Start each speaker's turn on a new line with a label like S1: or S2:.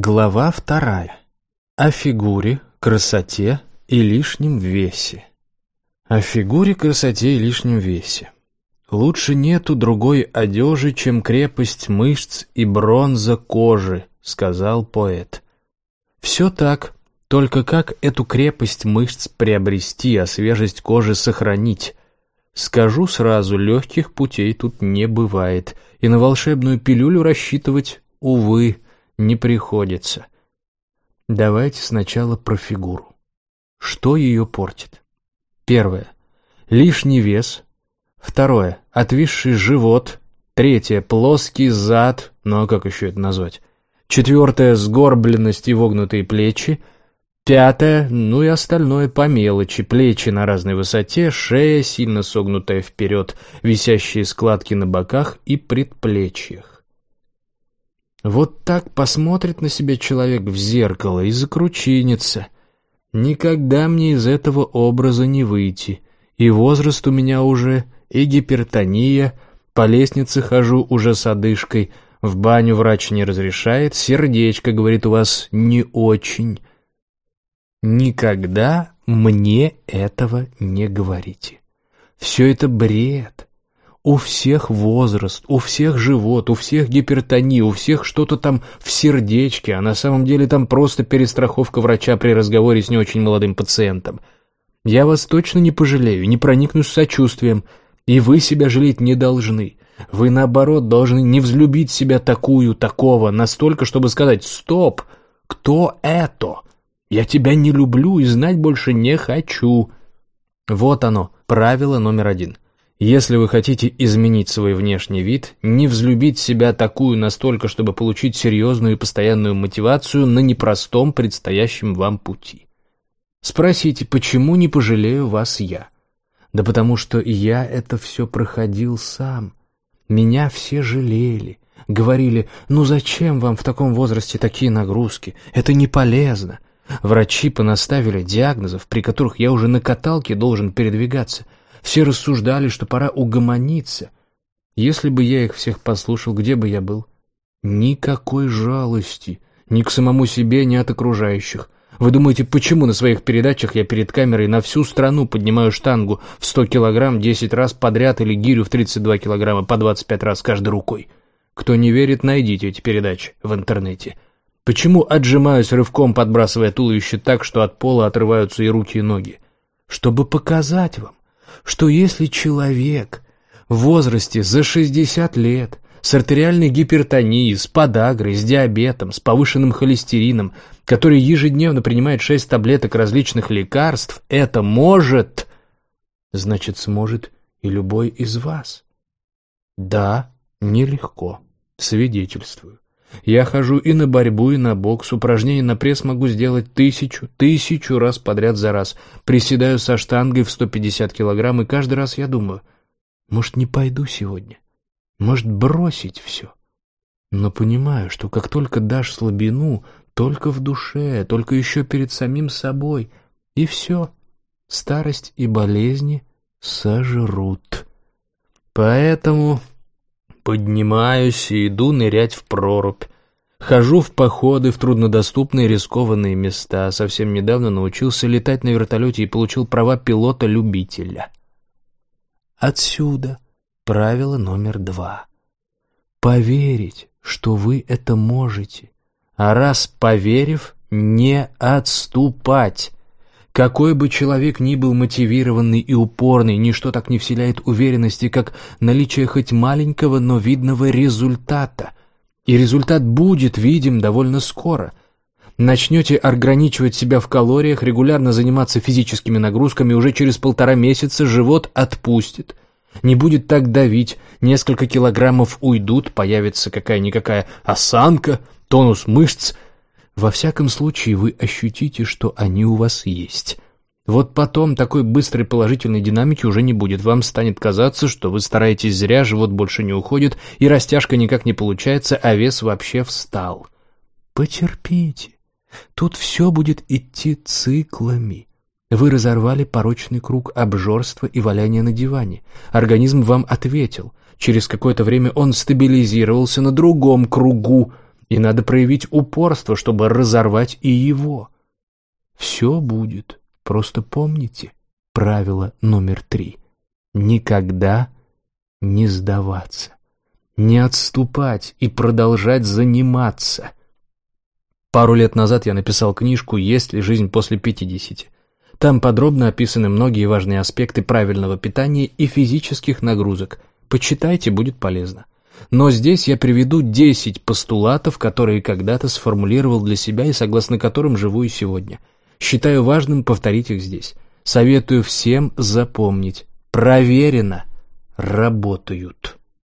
S1: Глава вторая. О фигуре, красоте и лишнем весе. О фигуре, красоте и лишнем весе. Лучше нету другой одежи, чем крепость мышц и бронза кожи, сказал поэт. Все так, только как эту крепость мышц приобрести, а свежесть кожи сохранить? Скажу сразу, легких путей тут не бывает, и на волшебную пилюлю рассчитывать, увы, не приходится. Давайте сначала про фигуру. Что ее портит? Первое. Лишний вес. Второе. Отвисший живот. Третье. Плоский зад. Ну а как еще это назвать? Четвертое. Сгорбленность и вогнутые плечи. Пятое. Ну и остальное по мелочи. Плечи на разной высоте, шея сильно согнутая вперед, висящие складки на боках и предплечьях. Вот так посмотрит на себя человек в зеркало и закручинится. Никогда мне из этого образа не выйти. И возраст у меня уже, и гипертония, по лестнице хожу уже с одышкой, в баню врач не разрешает, сердечко, говорит, у вас не очень. Никогда мне этого не говорите. Все это бред. У всех возраст, у всех живот, у всех гипертония, у всех что-то там в сердечке, а на самом деле там просто перестраховка врача при разговоре с не очень молодым пациентом. Я вас точно не пожалею, не проникнусь сочувствием, и вы себя жалеть не должны. Вы, наоборот, должны не взлюбить себя такую, такого, настолько, чтобы сказать «Стоп! Кто это? Я тебя не люблю и знать больше не хочу». Вот оно, правило номер один – если вы хотите изменить свой внешний вид, не взлюбить себя такую настолько, чтобы получить серьезную и постоянную мотивацию на непростом предстоящем вам пути. Спросите, почему не пожалею вас я? Да потому что я это все проходил сам. Меня все жалели. Говорили, ну зачем вам в таком возрасте такие нагрузки? Это не полезно. Врачи понаставили диагнозов, при которых я уже на каталке должен передвигаться – все рассуждали, что пора угомониться. Если бы я их всех послушал, где бы я был? Никакой жалости. Ни к самому себе, ни от окружающих. Вы думаете, почему на своих передачах я перед камерой на всю страну поднимаю штангу в 100 килограмм 10 раз подряд или гирю в 32 килограмма по 25 раз каждой рукой? Кто не верит, найдите эти передачи в интернете. Почему отжимаюсь рывком, подбрасывая туловище так, что от пола отрываются и руки, и ноги? Чтобы показать вам, что если человек в возрасте за 60 лет с артериальной гипертонией, с подагрой, с диабетом, с повышенным холестерином, который ежедневно принимает 6 таблеток различных лекарств, это может, значит, сможет и любой из вас. Да, нелегко, свидетельствую. Я хожу и на борьбу, и на бокс. Упражнения на пресс могу сделать тысячу, тысячу раз подряд за раз. Приседаю со штангой в 150 килограмм, и каждый раз я думаю, может, не пойду сегодня? Может, бросить все? Но понимаю, что как только дашь слабину, только в душе, только еще перед самим собой, и все, старость и болезни сожрут. Поэтому Поднимаюсь и иду нырять в прорубь. Хожу в походы в труднодоступные рискованные места. Совсем недавно научился летать на вертолете и получил права пилота-любителя. Отсюда правило номер два. Поверить, что вы это можете. А раз поверив, не отступать. Какой бы человек ни был мотивированный и упорный, ничто так не вселяет уверенности, как наличие хоть маленького, но видного результата. И результат будет видим довольно скоро. Начнете ограничивать себя в калориях, регулярно заниматься физическими нагрузками, уже через полтора месяца живот отпустит. Не будет так давить, несколько килограммов уйдут, появится какая-никакая осанка, тонус мышц – во всяком случае, вы ощутите, что они у вас есть. Вот потом такой быстрой положительной динамики уже не будет. Вам станет казаться, что вы стараетесь зря, живот больше не уходит, и растяжка никак не получается, а вес вообще встал. Потерпите. Тут все будет идти циклами. Вы разорвали порочный круг обжорства и валяния на диване. Организм вам ответил. Через какое-то время он стабилизировался на другом кругу И надо проявить упорство, чтобы разорвать и его. Все будет. Просто помните правило номер три. Никогда не сдаваться. Не отступать и продолжать заниматься. Пару лет назад я написал книжку «Есть ли жизнь после пятидесяти?». Там подробно описаны многие важные аспекты правильного питания и физических нагрузок. Почитайте, будет полезно. Но здесь я приведу 10 постулатов, которые когда-то сформулировал для себя и согласно которым живу и сегодня. Считаю важным повторить их здесь. Советую всем запомнить. Проверено. Работают.